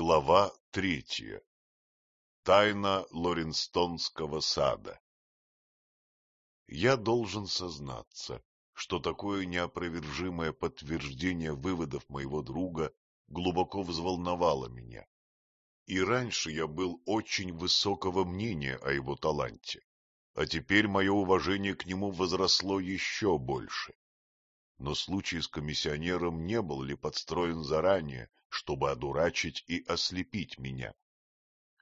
Глава третья. Тайна Лоренстонского сада. Я должен сознаться, что такое неопровержимое подтверждение выводов моего друга глубоко взволновало меня. И раньше я был очень высокого мнения о его таланте, а теперь мое уважение к нему возросло еще больше. Но случай с комиссионером не был ли подстроен заранее, чтобы одурачить и ослепить меня?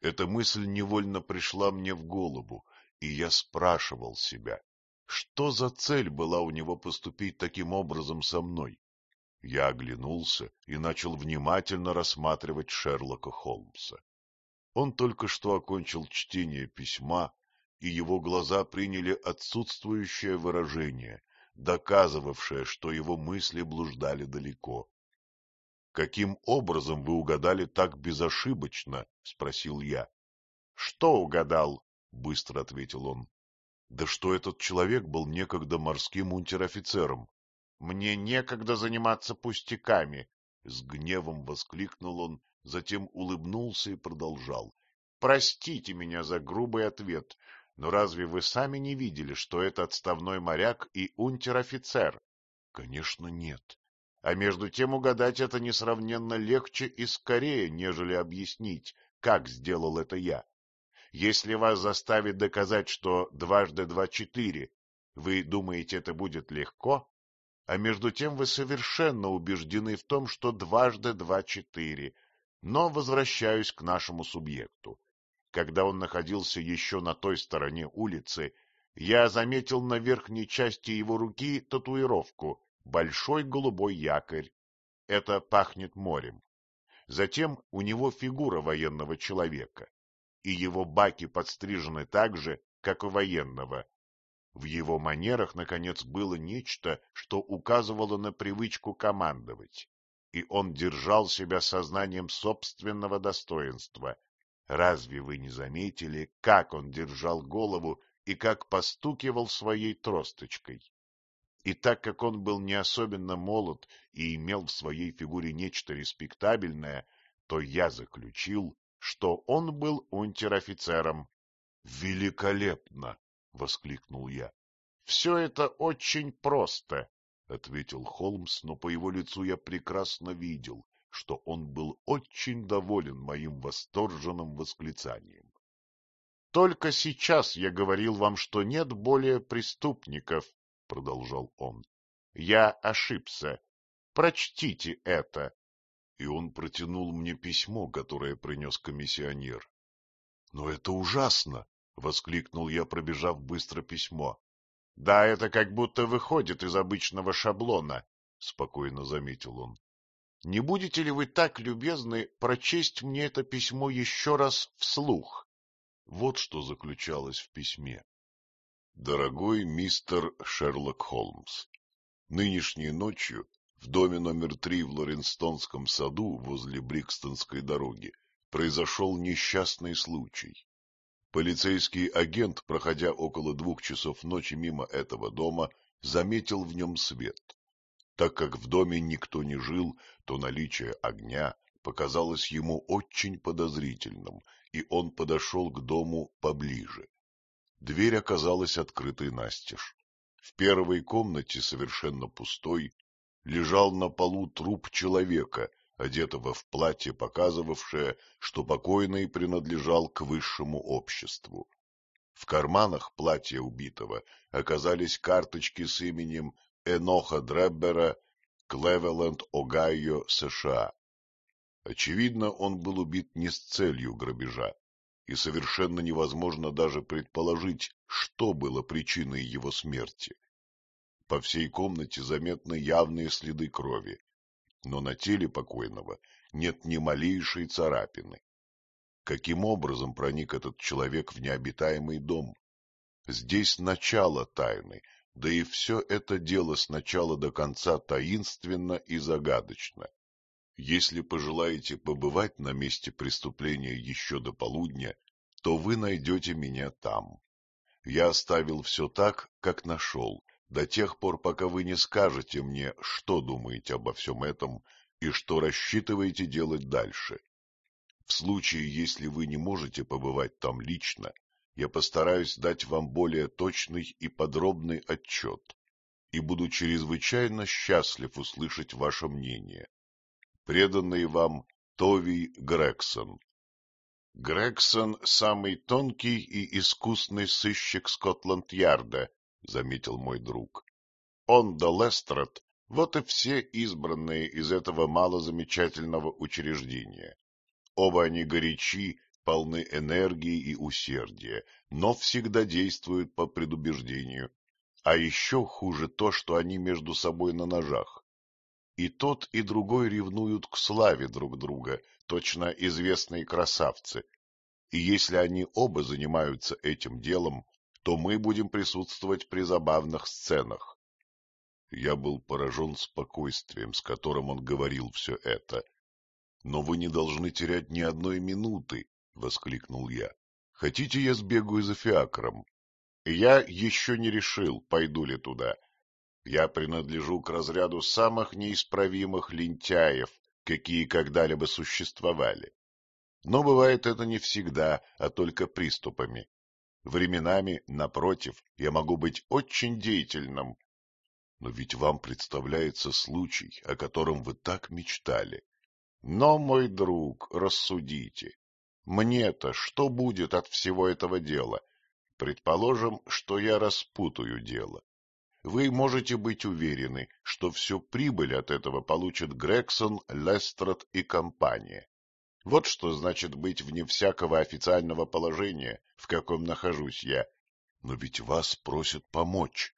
Эта мысль невольно пришла мне в голову, и я спрашивал себя, что за цель была у него поступить таким образом со мной? Я оглянулся и начал внимательно рассматривать Шерлока Холмса. Он только что окончил чтение письма, и его глаза приняли отсутствующее выражение, доказывавшее, что его мысли блуждали далеко. — Каким образом вы угадали так безошибочно? — спросил я. — Что угадал? — быстро ответил он. — Да что этот человек был некогда морским унтер-офицером. — Мне некогда заниматься пустяками! — с гневом воскликнул он, затем улыбнулся и продолжал. — Простите меня за грубый ответ, но разве вы сами не видели, что это отставной моряк и унтер-офицер? — Конечно, нет. А между тем угадать это несравненно легче и скорее, нежели объяснить, как сделал это я. Если вас заставить доказать, что дважды два — четыре, вы думаете, это будет легко? А между тем вы совершенно убеждены в том, что дважды два — четыре. Но возвращаюсь к нашему субъекту. Когда он находился еще на той стороне улицы, я заметил на верхней части его руки татуировку «Большой голубой якорь». Это пахнет морем. Затем у него фигура военного человека, и его баки подстрижены так же, как у военного. В его манерах, наконец, было нечто, что указывало на привычку командовать, и он держал себя сознанием собственного достоинства, Разве вы не заметили, как он держал голову и как постукивал своей тросточкой? И так как он был не особенно молод и имел в своей фигуре нечто респектабельное, то я заключил, что он был унтер-офицером. — Великолепно! — воскликнул я. — Все это очень просто, — ответил Холмс, но по его лицу я прекрасно видел, что он был очень доволен моим восторженным восклицанием. — Только сейчас я говорил вам, что нет более преступников, — продолжал он. — Я ошибся. Прочтите это. И он протянул мне письмо, которое принес комиссионер. — Но это ужасно! — воскликнул я, пробежав быстро письмо. — Да, это как будто выходит из обычного шаблона, — спокойно заметил он. Не будете ли вы так любезны прочесть мне это письмо еще раз вслух? Вот что заключалось в письме. Дорогой мистер Шерлок Холмс, нынешней ночью в доме номер три в Лоренстонском саду возле Брикстонской дороги произошел несчастный случай. Полицейский агент, проходя около двух часов ночи мимо этого дома, заметил в нем свет. Так как в доме никто не жил, то наличие огня показалось ему очень подозрительным, и он подошел к дому поближе. Дверь оказалась открытой настежь. В первой комнате, совершенно пустой, лежал на полу труп человека, одетого в платье, показывавшее, что покойный принадлежал к высшему обществу. В карманах платья убитого оказались карточки с именем Эноха Дреббера, Клевеленд, Огайо, США. Очевидно, он был убит не с целью грабежа, и совершенно невозможно даже предположить, что было причиной его смерти. По всей комнате заметны явные следы крови, но на теле покойного нет ни малейшей царапины. Каким образом проник этот человек в необитаемый дом? Здесь начало тайны, да и все это дело с начала до конца таинственно и загадочно. Если пожелаете побывать на месте преступления еще до полудня, то вы найдете меня там. Я оставил все так, как нашел, до тех пор, пока вы не скажете мне, что думаете обо всем этом и что рассчитываете делать дальше. В случае, если вы не можете побывать там лично, я постараюсь дать вам более точный и подробный отчет и буду чрезвычайно счастлив услышать ваше мнение. Преданный вам Товий Грегсон. Грегсон — самый тонкий и искусный сыщик Скотланд-Ярда, — заметил мой друг. Он да Лестрад — вот и все избранные из этого малозамечательного учреждения. Оба они горячи, полны энергии и усердия, но всегда действуют по предубеждению. А еще хуже то, что они между собой на ножах. И тот, и другой ревнуют к славе друг друга, точно известные красавцы. И если они оба занимаются этим делом, то мы будем присутствовать при забавных сценах. Я был поражен спокойствием, с которым он говорил все это. — Но вы не должны терять ни одной минуты, — воскликнул я. — Хотите, я сбегаю за фиакром? Я еще не решил, пойду ли туда. Я принадлежу к разряду самых неисправимых лентяев, какие когда-либо существовали. Но бывает это не всегда, а только приступами. Временами, напротив, я могу быть очень деятельным. Но ведь вам представляется случай, о котором вы так мечтали. Но, мой друг, рассудите. Мне-то что будет от всего этого дела? Предположим, что я распутаю дело вы можете быть уверены, что всю прибыль от этого получат Грегсон, Лестрад и компания. Вот что значит быть вне всякого официального положения, в каком нахожусь я. Но ведь вас просят помочь.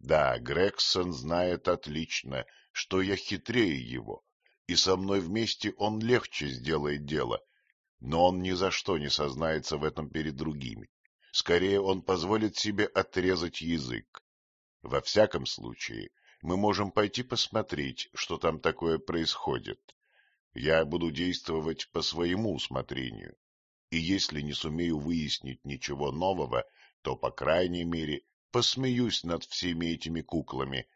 Да, Грегсон знает отлично, что я хитрее его, и со мной вместе он легче сделает дело, но он ни за что не сознается в этом перед другими. Скорее, он позволит себе отрезать язык. Во всяком случае, мы можем пойти посмотреть, что там такое происходит. Я буду действовать по своему усмотрению, и если не сумею выяснить ничего нового, то, по крайней мере, посмеюсь над всеми этими куклами.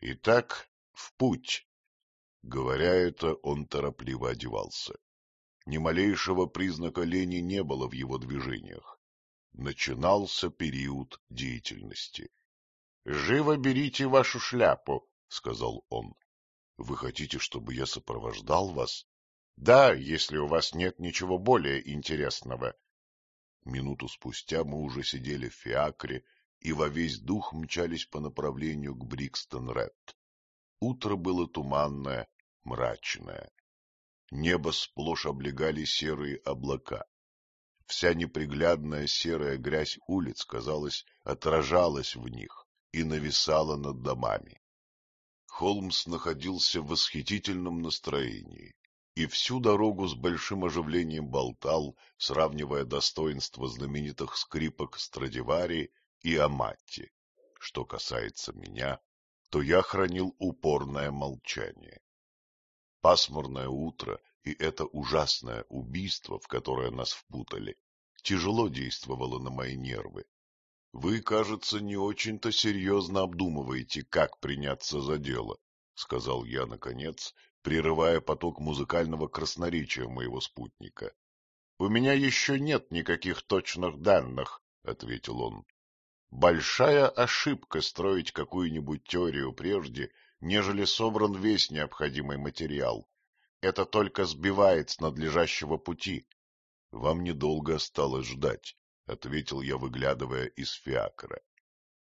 Итак, в путь. Говоря это, он торопливо одевался. Ни малейшего признака лени не было в его движениях. Начинался период деятельности. — Живо берите вашу шляпу, — сказал он. — Вы хотите, чтобы я сопровождал вас? — Да, если у вас нет ничего более интересного. Минуту спустя мы уже сидели в фиакре и во весь дух мчались по направлению к Брикстон-Ред. Утро было туманное, мрачное. Небо сплошь облегали серые облака. Вся неприглядная серая грязь улиц, казалось, отражалась в них и нависала над домами. Холмс находился в восхитительном настроении и всю дорогу с большим оживлением болтал, сравнивая достоинства знаменитых скрипок Страдивари и Аматти. Что касается меня, то я хранил упорное молчание. Пасмурное утро и это ужасное убийство, в которое нас впутали, тяжело действовало на мои нервы. — Вы, кажется, не очень-то серьезно обдумываете, как приняться за дело, — сказал я, наконец, прерывая поток музыкального красноречия моего спутника. — У меня еще нет никаких точных данных, — ответил он. — Большая ошибка строить какую-нибудь теорию прежде, нежели собран весь необходимый материал. Это только сбивает с надлежащего пути. Вам недолго осталось ждать. — ответил я, выглядывая из фиакра.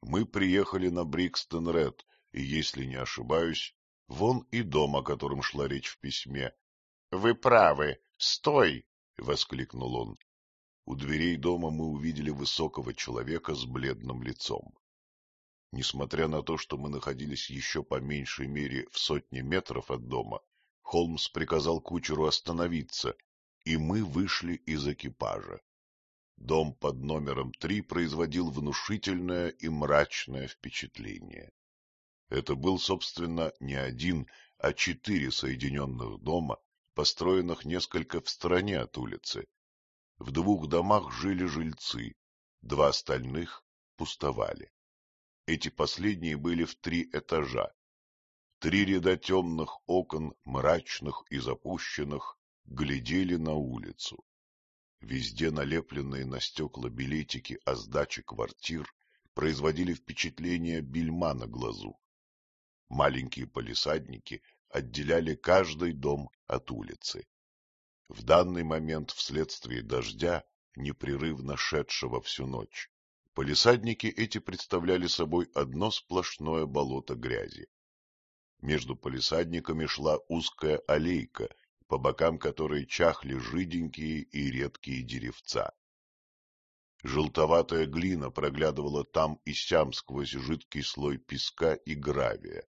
Мы приехали на Брикстон-Ред, и, если не ошибаюсь, вон и дом, о котором шла речь в письме. — Вы правы. Стой! — воскликнул он. У дверей дома мы увидели высокого человека с бледным лицом. Несмотря на то, что мы находились еще по меньшей мере в сотне метров от дома, Холмс приказал кучеру остановиться, и мы вышли из экипажа. Дом под номером три производил внушительное и мрачное впечатление. Это был, собственно, не один, а четыре соединенных дома, построенных несколько в стороне от улицы. В двух домах жили жильцы, два остальных пустовали. Эти последние были в три этажа. Три ряда темных окон, мрачных и запущенных, глядели на улицу. Везде налепленные на стекла билетики о сдаче квартир производили впечатление бельма на глазу. Маленькие полисадники отделяли каждый дом от улицы. В данный момент вследствие дождя, непрерывно шедшего всю ночь, полисадники эти представляли собой одно сплошное болото грязи. Между полисадниками шла узкая аллейка, по бокам которой чахли жиденькие и редкие деревца. Желтоватая глина проглядывала там и сям сквозь жидкий слой песка и гравия.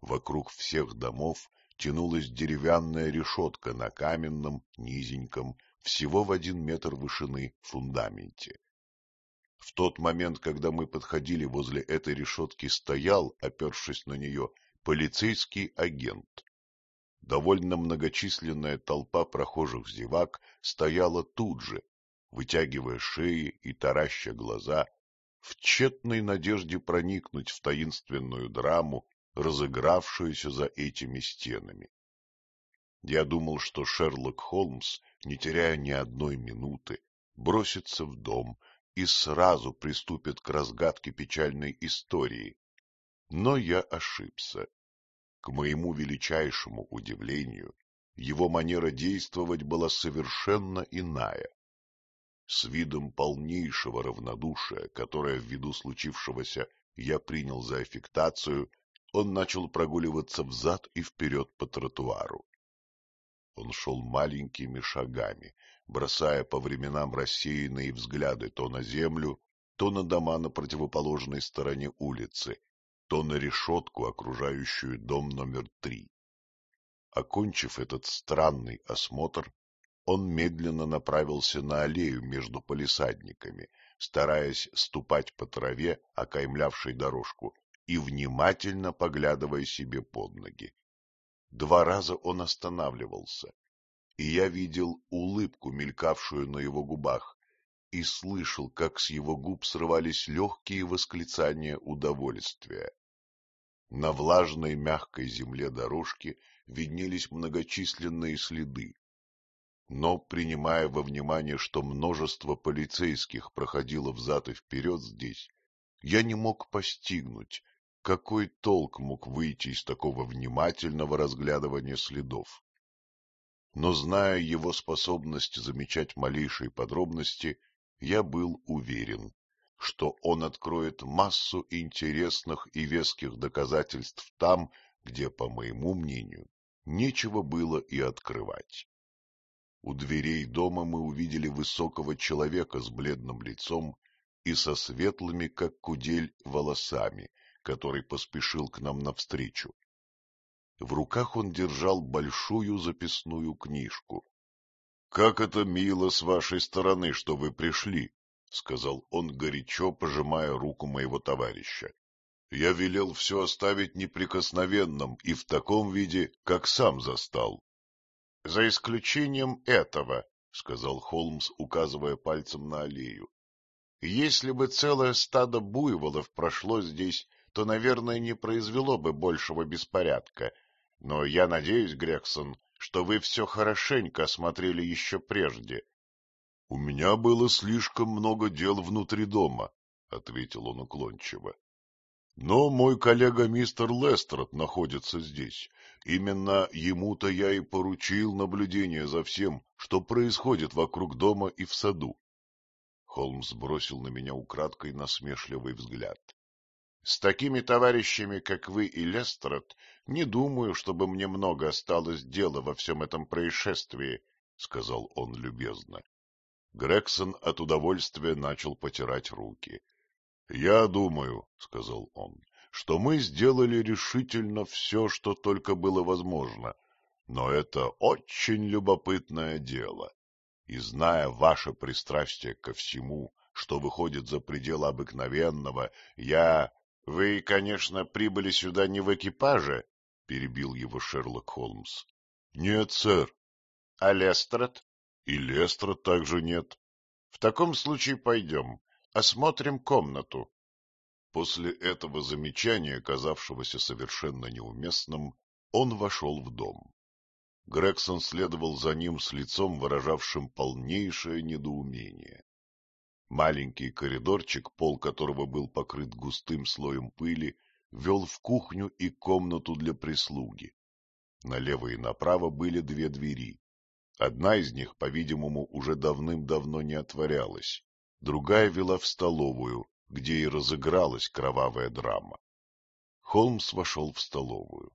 Вокруг всех домов тянулась деревянная решетка на каменном, низеньком, всего в один метр вышины фундаменте. В тот момент, когда мы подходили возле этой решетки, стоял, опершись на нее, полицейский агент. Довольно многочисленная толпа прохожих зевак стояла тут же, вытягивая шеи и тараща глаза, в тщетной надежде проникнуть в таинственную драму, разыгравшуюся за этими стенами. Я думал, что Шерлок Холмс, не теряя ни одной минуты, бросится в дом и сразу приступит к разгадке печальной истории. Но я ошибся. К моему величайшему удивлению, его манера действовать была совершенно иная. С видом полнейшего равнодушия, которое ввиду случившегося я принял за аффектацию, он начал прогуливаться взад и вперед по тротуару. Он шел маленькими шагами, бросая по временам рассеянные взгляды то на землю, то на дома на противоположной стороне улицы, то на решетку, окружающую дом номер три. Окончив этот странный осмотр, он медленно направился на аллею между полисадниками, стараясь ступать по траве, окаймлявшей дорожку, и внимательно поглядывая себе под ноги. Два раза он останавливался, и я видел улыбку, мелькавшую на его губах, и слышал, как с его губ срывались легкие восклицания удовольствия. На влажной мягкой земле дорожки виднелись многочисленные следы. Но, принимая во внимание, что множество полицейских проходило взад и вперед здесь, я не мог постигнуть, какой толк мог выйти из такого внимательного разглядывания следов? Но, зная его способность замечать малейшие подробности, я был уверен, что он откроет массу интересных и веских доказательств там, где, по моему мнению, нечего было и открывать. У дверей дома мы увидели высокого человека с бледным лицом и со светлыми, как кудель, волосами, который поспешил к нам навстречу. В руках он держал большую записную книжку. — Как это мило с вашей стороны, что вы пришли, — сказал он, горячо пожимая руку моего товарища. — Я велел все оставить неприкосновенным и в таком виде, как сам застал. — За исключением этого, — сказал Холмс, указывая пальцем на аллею. — Если бы целое стадо буйволов прошло здесь, то, наверное, не произвело бы большего беспорядка. Но я надеюсь, Грексон, что вы все хорошенько осмотрели еще прежде. — У меня было слишком много дел внутри дома, — ответил он уклончиво. — Но мой коллега мистер Лестрад находится здесь. Именно ему-то я и поручил наблюдение за всем, что происходит вокруг дома и в саду. Холмс бросил на меня украдкой насмешливый взгляд. С такими товарищами, как вы и Лестерот, не думаю, чтобы мне много осталось дела во всем этом происшествии, — сказал он любезно. Грегсон от удовольствия начал потирать руки. — Я думаю, — сказал он, — что мы сделали решительно все, что только было возможно, но это очень любопытное дело. И зная ваше пристрастие ко всему, что выходит за пределы обыкновенного, я — Вы, конечно, прибыли сюда не в экипаже, — перебил его Шерлок Холмс. — Нет, сэр. — А Лестрад? — И Лестрад также нет. — В таком случае пойдем, осмотрим комнату. После этого замечания, казавшегося совершенно неуместным, он вошел в дом. Грегсон следовал за ним с лицом, выражавшим полнейшее недоумение. Маленький коридорчик, пол которого был покрыт густым слоем пыли, вел в кухню и комнату для прислуги. Налево и направо были две двери. Одна из них, по-видимому, уже давным-давно не отворялась, другая вела в столовую, где и разыгралась кровавая драма. Холмс вошел в столовую.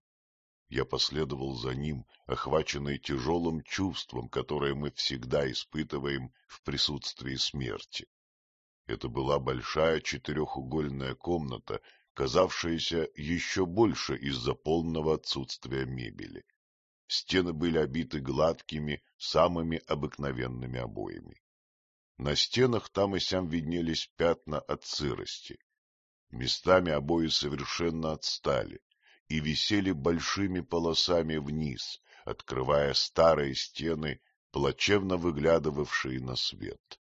Я последовал за ним, охваченный тяжелым чувством, которое мы всегда испытываем в присутствии смерти. Это была большая четырехугольная комната, казавшаяся еще больше из-за полного отсутствия мебели. Стены были обиты гладкими, самыми обыкновенными обоями. На стенах там и сям виднелись пятна от сырости. Местами обои совершенно отстали, и висели большими полосами вниз, открывая старые стены, плачевно выглядывавшие на свет.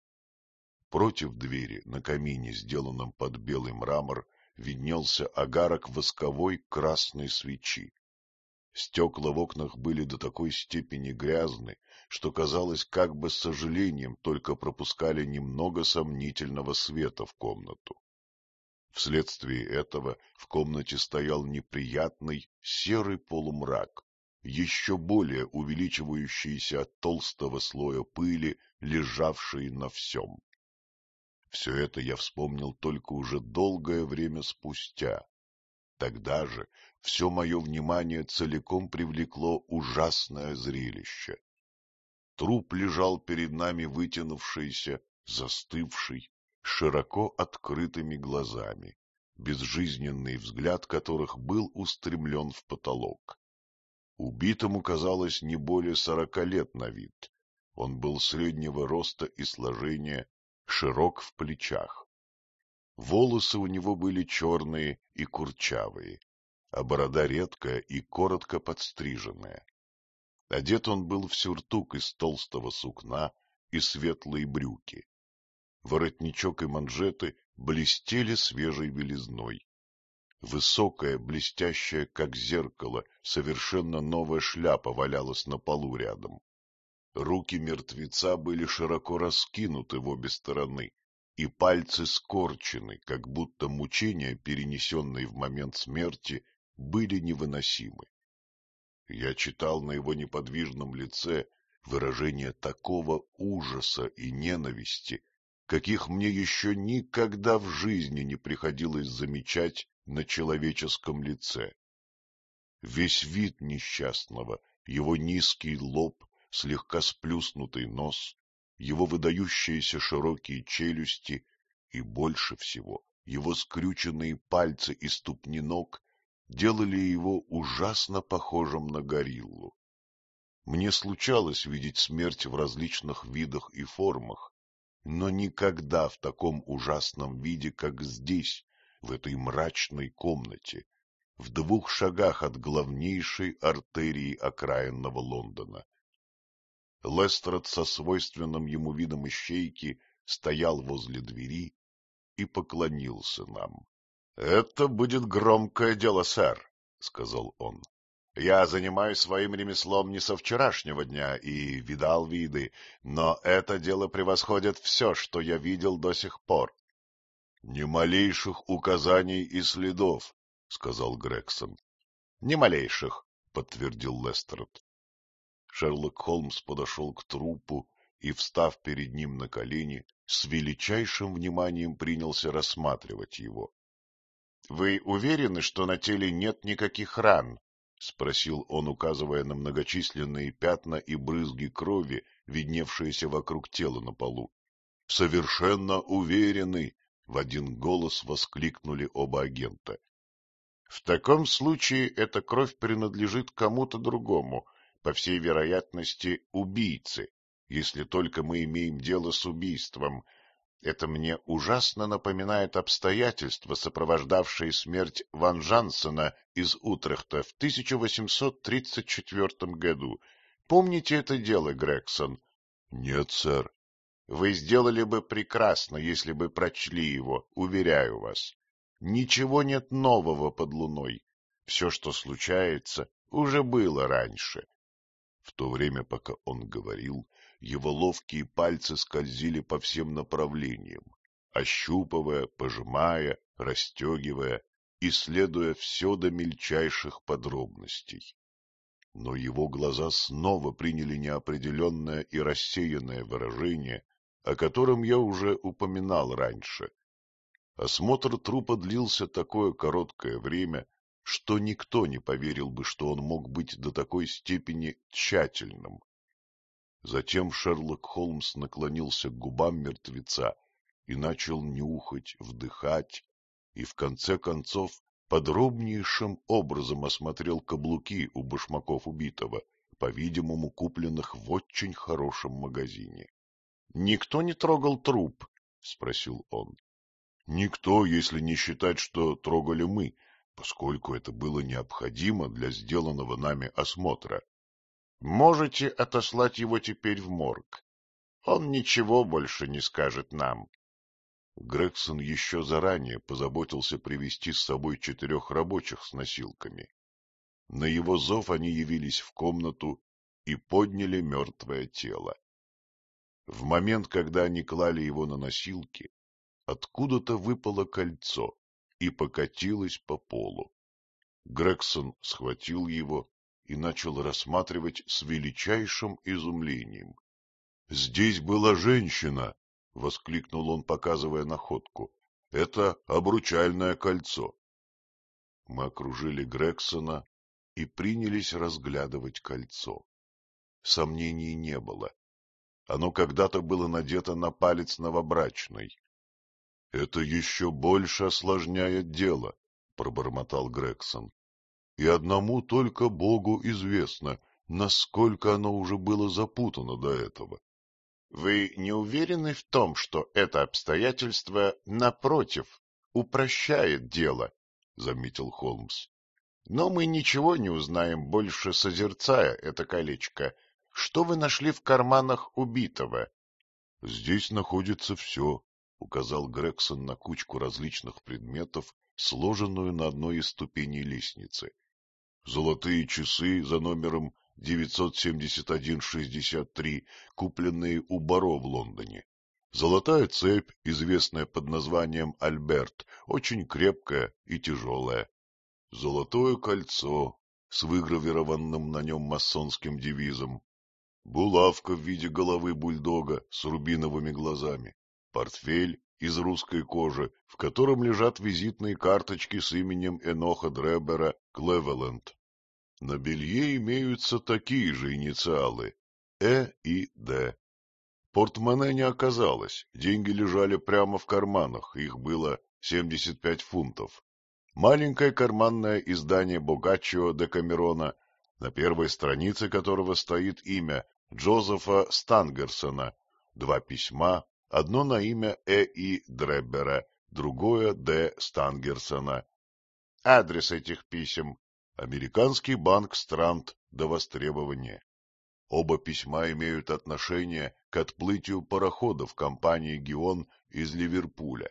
Против двери, на камине, сделанном под белый мрамор, виднелся огарок восковой красной свечи. Стекла в окнах были до такой степени грязны, что, казалось, как бы с сожалением только пропускали немного сомнительного света в комнату. Вследствие этого в комнате стоял неприятный серый полумрак, еще более увеличивающийся от толстого слоя пыли, лежавшей на всем. Все это я вспомнил только уже долгое время спустя. Тогда же все мое внимание целиком привлекло ужасное зрелище. Труп лежал перед нами вытянувшийся, застывший, широко открытыми глазами, безжизненный взгляд которых был устремлен в потолок. Убитому казалось не более сорока лет на вид. Он был среднего роста и сложения, широк в плечах. Волосы у него были черные и курчавые, а борода редкая и коротко подстриженная. Одет он был в сюртук из толстого сукна и светлые брюки воротничок и манжеты блестели свежей белизной. Высокая, блестящая, как зеркало, совершенно новая шляпа валялась на полу рядом. Руки мертвеца были широко раскинуты в обе стороны, и пальцы скорчены, как будто мучения, перенесенные в момент смерти, были невыносимы. Я читал на его неподвижном лице выражение такого ужаса и ненависти, каких мне еще никогда в жизни не приходилось замечать на человеческом лице. Весь вид несчастного, его низкий лоб, слегка сплюснутый нос, его выдающиеся широкие челюсти и, больше всего, его скрюченные пальцы и ступни ног делали его ужасно похожим на гориллу. Мне случалось видеть смерть в различных видах и формах, но никогда в таком ужасном виде, как здесь, в этой мрачной комнате, в двух шагах от главнейшей артерии окраинного Лондона. Лестрад со свойственным ему видом ищейки стоял возле двери и поклонился нам. — Это будет громкое дело, сэр, — сказал он. Я занимаюсь своим ремеслом не со вчерашнего дня и видал виды, но это дело превосходит все, что я видел до сих пор. — Ни малейших указаний и следов, — сказал Грегсон. — Ни малейших, — подтвердил Лестерд. Шерлок Холмс подошел к трупу и, встав перед ним на колени, с величайшим вниманием принялся рассматривать его. — Вы уверены, что на теле нет никаких ран? — спросил он, указывая на многочисленные пятна и брызги крови, видневшиеся вокруг тела на полу. — Совершенно уверены! — в один голос воскликнули оба агента. — В таком случае эта кровь принадлежит кому-то другому, по всей вероятности, убийце, если только мы имеем дело с убийством, это мне ужасно напоминает обстоятельства, сопровождавшие смерть Ван Жансена из Утрехта в 1834 году. Помните это дело, Грегсон? — Нет, сэр. — Вы сделали бы прекрасно, если бы прочли его, уверяю вас. Ничего нет нового под луной. Все, что случается, уже было раньше. В то время, пока он говорил, его ловкие пальцы скользили по всем направлениям, ощупывая, пожимая, расстегивая, исследуя все до мельчайших подробностей. Но его глаза снова приняли неопределенное и рассеянное выражение, о котором я уже упоминал раньше. Осмотр трупа длился такое короткое время, что никто не поверил бы, что он мог быть до такой степени тщательным. Затем Шерлок Холмс наклонился к губам мертвеца и начал нюхать, вдыхать, и в конце концов подробнейшим образом осмотрел каблуки у башмаков убитого, по-видимому, купленных в очень хорошем магазине. — Никто не трогал труп? — спросил он. — Никто, если не считать, что трогали мы, поскольку это было необходимо для сделанного нами осмотра. — Можете отослать его теперь в морг. Он ничего больше не скажет нам. Грегсон еще заранее позаботился привести с собой четырех рабочих с носилками. На его зов они явились в комнату и подняли мертвое тело. В момент, когда они клали его на носилки, откуда-то выпало кольцо, и покатилась по полу. Грегсон схватил его и начал рассматривать с величайшим изумлением. — Здесь была женщина! — воскликнул он, показывая находку. — Это обручальное кольцо. Мы окружили Грексона и принялись разглядывать кольцо. Сомнений не было. Оно когда-то было надето на палец новобрачной, — Это еще больше осложняет дело, — пробормотал Грегсон. — И одному только Богу известно, насколько оно уже было запутано до этого. — Вы не уверены в том, что это обстоятельство, напротив, упрощает дело? — заметил Холмс. — Но мы ничего не узнаем больше, созерцая это колечко. Что вы нашли в карманах убитого? — Здесь находится все, — указал Грегсон на кучку различных предметов, сложенную на одной из ступеней лестницы. Золотые часы за номером 971-63, купленные у Баро в Лондоне. Золотая цепь, известная под названием Альберт, очень крепкая и тяжелая. Золотое кольцо с выгравированным на нем масонским девизом. Булавка в виде головы бульдога с рубиновыми глазами портфель из русской кожи, в котором лежат визитные карточки с именем Эноха Дребера Клевеленд. На белье имеются такие же инициалы — Э и Д. Портмоне не оказалось, деньги лежали прямо в карманах, их было 75 фунтов. Маленькое карманное издание Богаччо де Камерона, на первой странице которого стоит имя Джозефа Стангерсона, два письма, Одно на имя Э. И. Дреббера, другое Д. Стангерсона. Адрес этих писем — Американский банк Странт до востребования. Оба письма имеют отношение к отплытию парохода в компании «Геон» из Ливерпуля.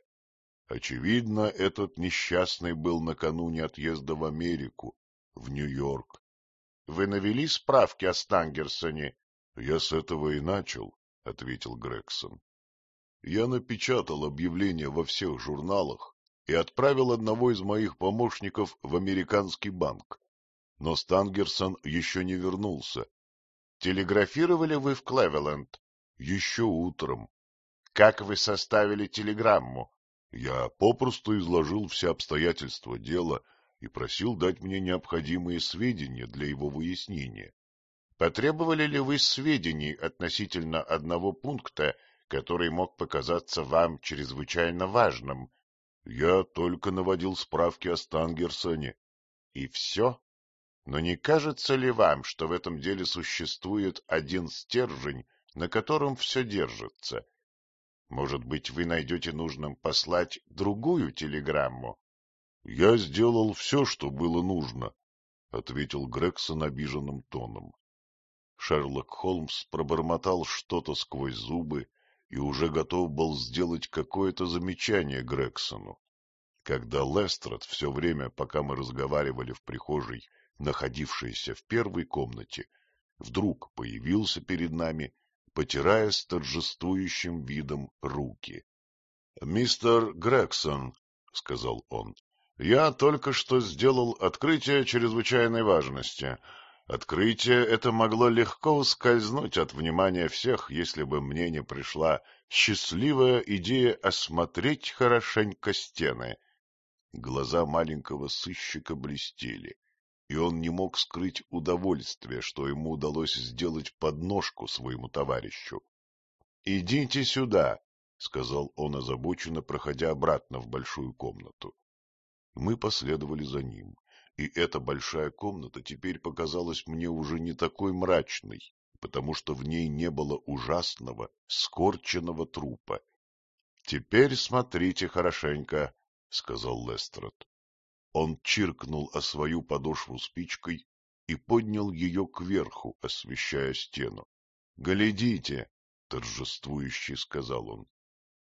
Очевидно, этот несчастный был накануне отъезда в Америку, в Нью-Йорк. — Вы навели справки о Стангерсоне? — Я с этого и начал, — ответил Грегсон. Я напечатал объявление во всех журналах и отправил одного из моих помощников в американский банк. Но Стангерсон еще не вернулся. — Телеграфировали вы в Клевеленд? — Еще утром. — Как вы составили телеграмму? Я попросту изложил все обстоятельства дела и просил дать мне необходимые сведения для его выяснения. Потребовали ли вы сведений относительно одного пункта, который мог показаться вам чрезвычайно важным. Я только наводил справки о Стангерсоне. И все? Но не кажется ли вам, что в этом деле существует один стержень, на котором все держится? Может быть, вы найдете нужным послать другую телеграмму? — Я сделал все, что было нужно, — ответил Грегсон обиженным тоном. Шерлок Холмс пробормотал что-то сквозь зубы и уже готов был сделать какое-то замечание Грексону, когда Лестрад все время, пока мы разговаривали в прихожей, находившейся в первой комнате, вдруг появился перед нами, потирая с торжествующим видом руки. — Мистер Грегсон, — сказал он, — я только что сделал открытие чрезвычайной важности. Открытие это могло легко ускользнуть от внимания всех, если бы мне не пришла счастливая идея осмотреть хорошенько стены. Глаза маленького сыщика блестели, и он не мог скрыть удовольствие, что ему удалось сделать подножку своему товарищу. — Идите сюда, — сказал он озабоченно, проходя обратно в большую комнату. Мы последовали за ним, и эта большая комната теперь показалась мне уже не такой мрачной, потому что в ней не было ужасного, скорченного трупа. — Теперь смотрите хорошенько, — сказал Лестрад. Он чиркнул о свою подошву спичкой и поднял ее кверху, освещая стену. — Глядите, — торжествующе сказал он.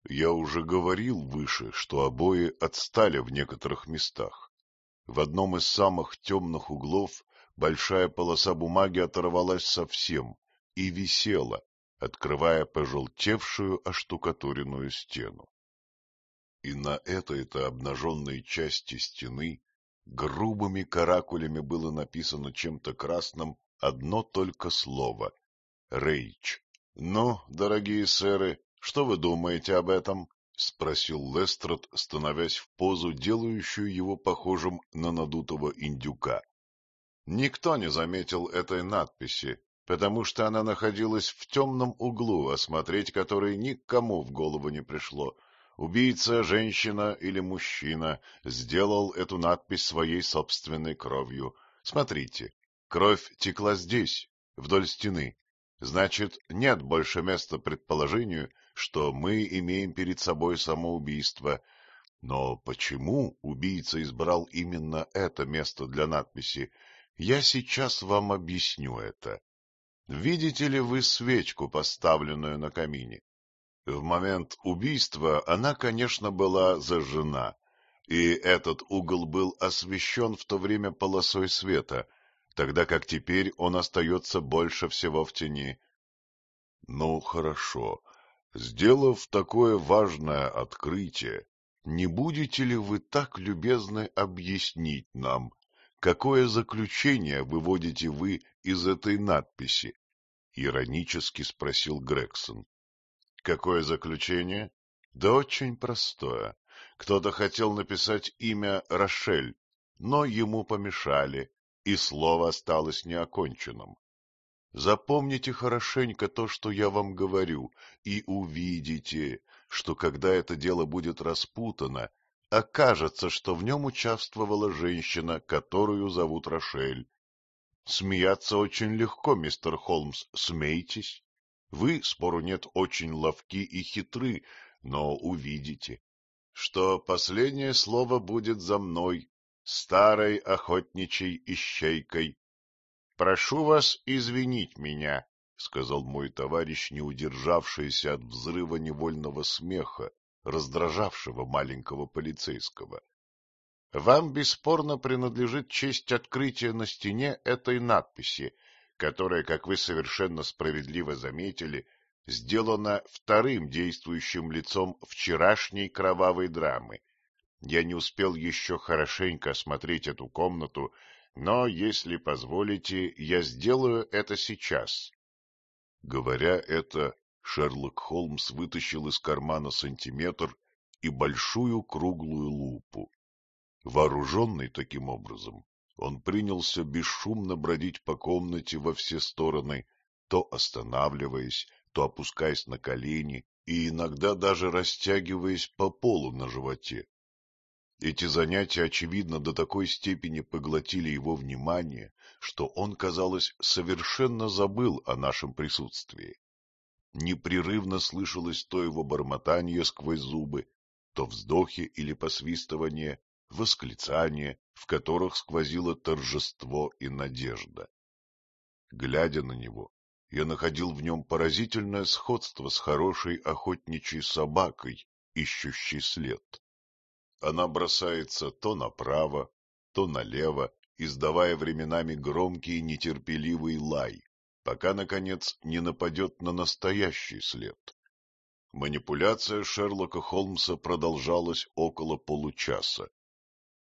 Я уже говорил выше, что обои отстали в некоторых местах. В одном из самых темных углов большая полоса бумаги оторвалась совсем и висела, открывая пожелтевшую оштукатуренную стену. И на этой-то обнаженной части стены грубыми каракулями было написано чем-то красным одно только слово — «Рейч». Ну, дорогие сэры, что вы думаете об этом? — спросил Лестрад, становясь в позу, делающую его похожим на надутого индюка. Никто не заметил этой надписи, потому что она находилась в темном углу, осмотреть который никому в голову не пришло. Убийца, женщина или мужчина, сделал эту надпись своей собственной кровью. Смотрите, кровь текла здесь, вдоль стены. Значит, нет больше места предположению, что мы имеем перед собой самоубийство. Но почему убийца избрал именно это место для надписи? Я сейчас вам объясню это. Видите ли вы свечку, поставленную на камине? В момент убийства она, конечно, была зажжена, и этот угол был освещен в то время полосой света, тогда как теперь он остается больше всего в тени. Ну, хорошо, Сделав такое важное открытие, не будете ли вы так любезны объяснить нам, какое заключение выводите вы из этой надписи? — иронически спросил Грегсон. — Какое заключение? Да очень простое. Кто-то хотел написать имя Рошель, но ему помешали, и слово осталось неоконченным. Запомните хорошенько то, что я вам говорю, и увидите, что когда это дело будет распутано, окажется, что в нем участвовала женщина, которую зовут Рошель. Смеяться очень легко, мистер Холмс, смейтесь. Вы, спору нет, очень ловки и хитры, но увидите, что последнее слово будет за мной, старой охотничьей ищейкой, Прошу вас извинить меня, — сказал мой товарищ, не удержавшийся от взрыва невольного смеха, раздражавшего маленького полицейского. — Вам бесспорно принадлежит честь открытия на стене этой надписи, которая, как вы совершенно справедливо заметили, сделана вторым действующим лицом вчерашней кровавой драмы. Я не успел еще хорошенько осмотреть эту комнату, но, если позволите, я сделаю это сейчас. Говоря это, Шерлок Холмс вытащил из кармана сантиметр и большую круглую лупу. Вооруженный таким образом, он принялся бесшумно бродить по комнате во все стороны, то останавливаясь, то опускаясь на колени и иногда даже растягиваясь по полу на животе. Эти занятия, очевидно, до такой степени поглотили его внимание, что он, казалось, совершенно забыл о нашем присутствии. Непрерывно слышалось то его бормотание сквозь зубы, то вздохи или посвистывание, восклицания, в которых сквозило торжество и надежда. Глядя на него, я находил в нем поразительное сходство с хорошей охотничьей собакой, ищущей след. Она бросается то направо, то налево, издавая временами громкий нетерпеливый лай, пока, наконец, не нападет на настоящий след. Манипуляция Шерлока Холмса продолжалась около получаса.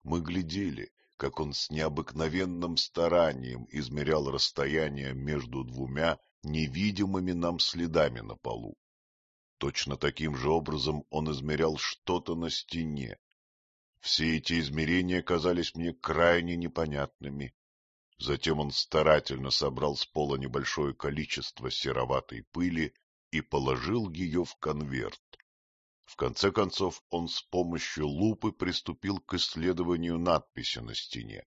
Мы глядели, как он с необыкновенным старанием измерял расстояние между двумя невидимыми нам следами на полу. Точно таким же образом он измерял что-то на стене. Все эти измерения казались мне крайне непонятными. Затем он старательно собрал с пола небольшое количество сероватой пыли и положил ее в конверт. В конце концов он с помощью лупы приступил к исследованию надписи на стене.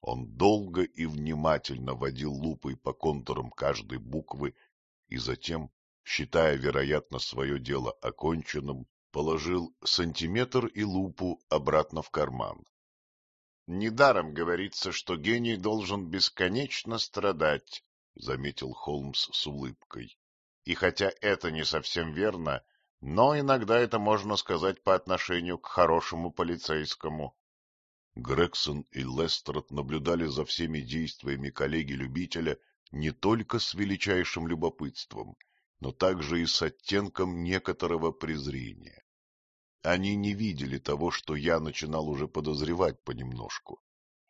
Он долго и внимательно водил лупой по контурам каждой буквы и затем, считая, вероятно, свое дело оконченным, положил сантиметр и лупу обратно в карман. Недаром говорится, что гений должен бесконечно страдать, — заметил Холмс с улыбкой. И хотя это не совсем верно, но иногда это можно сказать по отношению к хорошему полицейскому. Грегсон и Лестерот наблюдали за всеми действиями коллеги-любителя не только с величайшим любопытством, но также и с оттенком некоторого презрения. Они не видели того, что я начинал уже подозревать понемножку,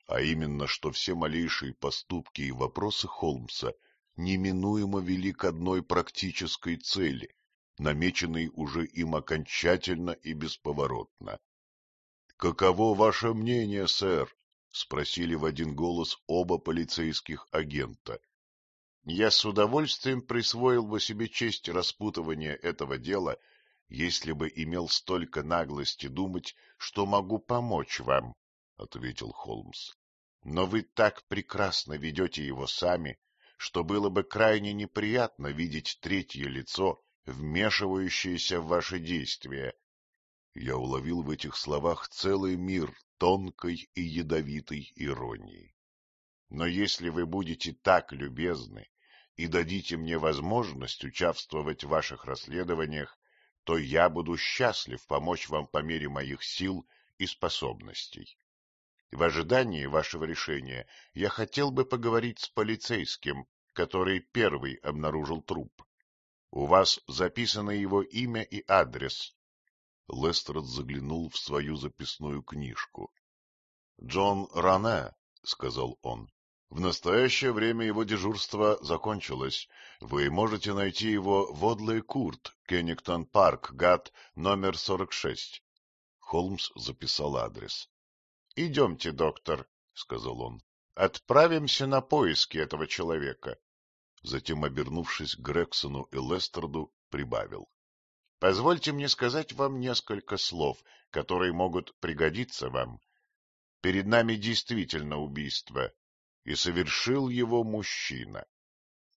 а именно, что все малейшие поступки и вопросы Холмса неминуемо вели к одной практической цели, намеченной уже им окончательно и бесповоротно. — Каково ваше мнение, сэр? — спросили в один голос оба полицейских агента. — Я с удовольствием присвоил бы себе честь распутывания этого дела, если бы имел столько наглости думать, что могу помочь вам, — ответил Холмс. — Но вы так прекрасно ведете его сами, что было бы крайне неприятно видеть третье лицо, вмешивающееся в ваши действия. Я уловил в этих словах целый мир тонкой и ядовитой иронии. Но если вы будете так любезны и дадите мне возможность участвовать в ваших расследованиях, то я буду счастлив помочь вам по мере моих сил и способностей. В ожидании вашего решения я хотел бы поговорить с полицейским, который первый обнаружил труп. У вас записано его имя и адрес. Лестерд заглянул в свою записную книжку. — Джон Ране, — сказал он. — В настоящее время его дежурство закончилось. Вы можете найти его в Одлей Курт, Кеннингтон Парк, ГАТ, номер 46. Холмс записал адрес. — Идемте, доктор, — сказал он. — Отправимся на поиски этого человека. Затем, обернувшись к Грексону и Лестерду, прибавил. — Позвольте мне сказать вам несколько слов, которые могут пригодиться вам. Перед нами действительно убийство, и совершил его мужчина.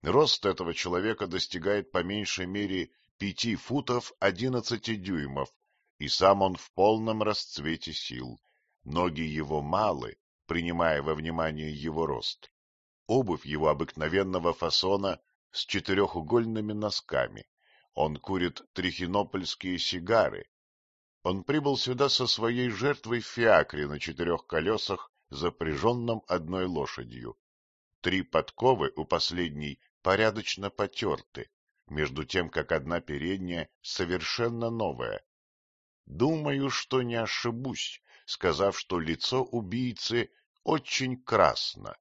Рост этого человека достигает по меньшей мере пяти футов одиннадцати дюймов, и сам он в полном расцвете сил. Ноги его малы, принимая во внимание его рост. Обувь его обыкновенного фасона с четырехугольными носками. Он курит трихинопольские сигары. Он прибыл сюда со своей жертвой в фиакре на четырех колесах, запряженном одной лошадью. Три подковы у последней порядочно потерты, между тем, как одна передняя совершенно новая. Думаю, что не ошибусь, сказав, что лицо убийцы очень красно.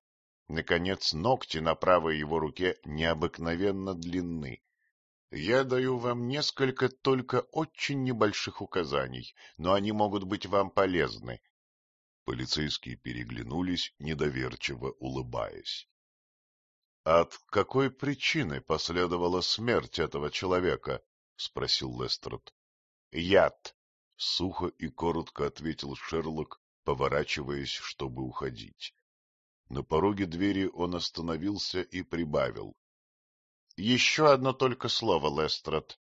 Наконец, ногти на правой его руке необыкновенно длинны. Я даю вам несколько только очень небольших указаний, но они могут быть вам полезны. Полицейские переглянулись, недоверчиво улыбаясь. — От какой причины последовала смерть этого человека? — спросил Лестрад. — Яд, — сухо и коротко ответил Шерлок, поворачиваясь, чтобы уходить. На пороге двери он остановился и прибавил. — Еще одно только слово, Лестрад.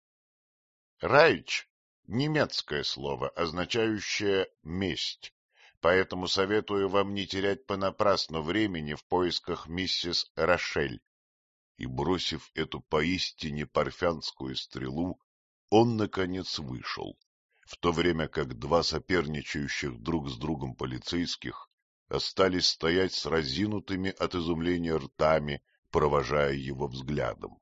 Райч — немецкое слово, означающее «месть», поэтому советую вам не терять понапрасну времени в поисках миссис Рошель. И, бросив эту поистине парфянскую стрелу, он, наконец, вышел в то время как два соперничающих друг с другом полицейских остались стоять с разинутыми от изумления ртами, провожая его взглядом.